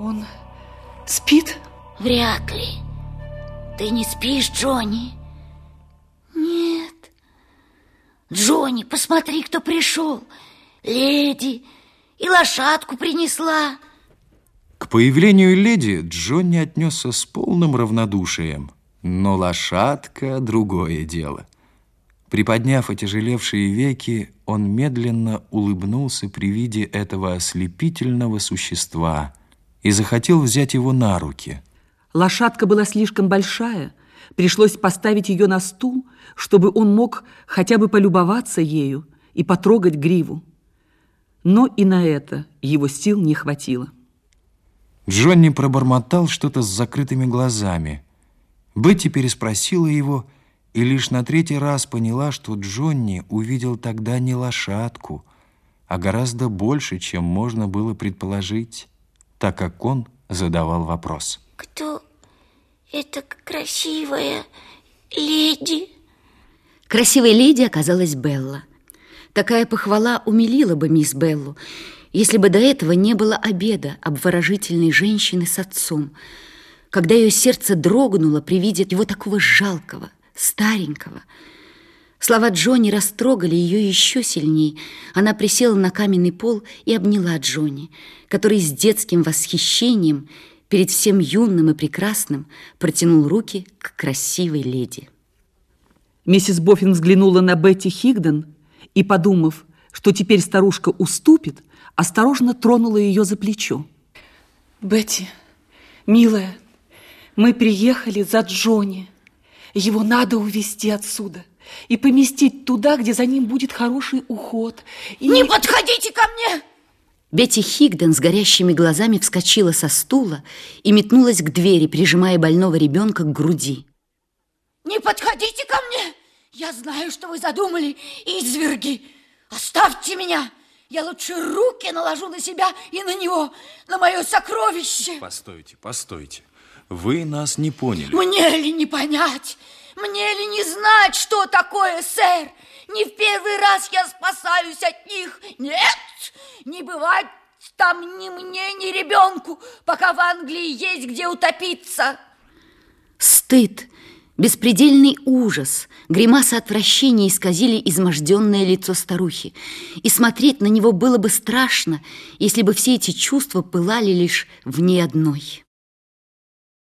Он спит? Вряд ли. Ты не спишь, Джонни? Нет. Джонни, посмотри, кто пришел. Леди и лошадку принесла. К появлению леди Джонни отнесся с полным равнодушием, но лошадка — другое дело. Приподняв отяжелевшие веки, он медленно улыбнулся при виде этого ослепительного существа и захотел взять его на руки. Лошадка была слишком большая, пришлось поставить ее на стул, чтобы он мог хотя бы полюбоваться ею и потрогать гриву. Но и на это его сил не хватило. Джонни пробормотал что-то с закрытыми глазами. Бетти переспросила его и лишь на третий раз поняла, что Джонни увидел тогда не лошадку, а гораздо больше, чем можно было предположить, так как он задавал вопрос. Кто это красивая леди? Красивой леди оказалась Белла. Такая похвала умилила бы мисс Беллу, если бы до этого не было обеда обворожительной женщины с отцом, когда ее сердце дрогнуло при виде его такого жалкого, старенького. Слова Джонни растрогали ее еще сильней. Она присела на каменный пол и обняла Джонни, который с детским восхищением перед всем юным и прекрасным протянул руки к красивой леди. Миссис Боффин взглянула на Бетти Хигден и, подумав, что теперь старушка уступит, осторожно тронула ее за плечо. «Бетти, милая, мы приехали за Джонни. Его надо увезти отсюда и поместить туда, где за ним будет хороший уход. И... Не подходите ко мне! Бетти Хигден с горящими глазами вскочила со стула и метнулась к двери, прижимая больного ребенка к груди. Не подходите ко мне! Я знаю, что вы задумали, изверги! Оставьте меня! Я лучше руки наложу на себя и на него, на мое сокровище. Постойте, постойте. Вы нас не поняли. Мне ли не понять? Мне ли не знать, что такое, сэр? Не в первый раз я спасаюсь от них. Нет, не бывать там ни мне, ни ребенку, пока в Англии есть где утопиться. Стыд, беспредельный ужас, гримаса отвращения исказили изможденное лицо старухи. И смотреть на него было бы страшно, если бы все эти чувства пылали лишь в ней одной.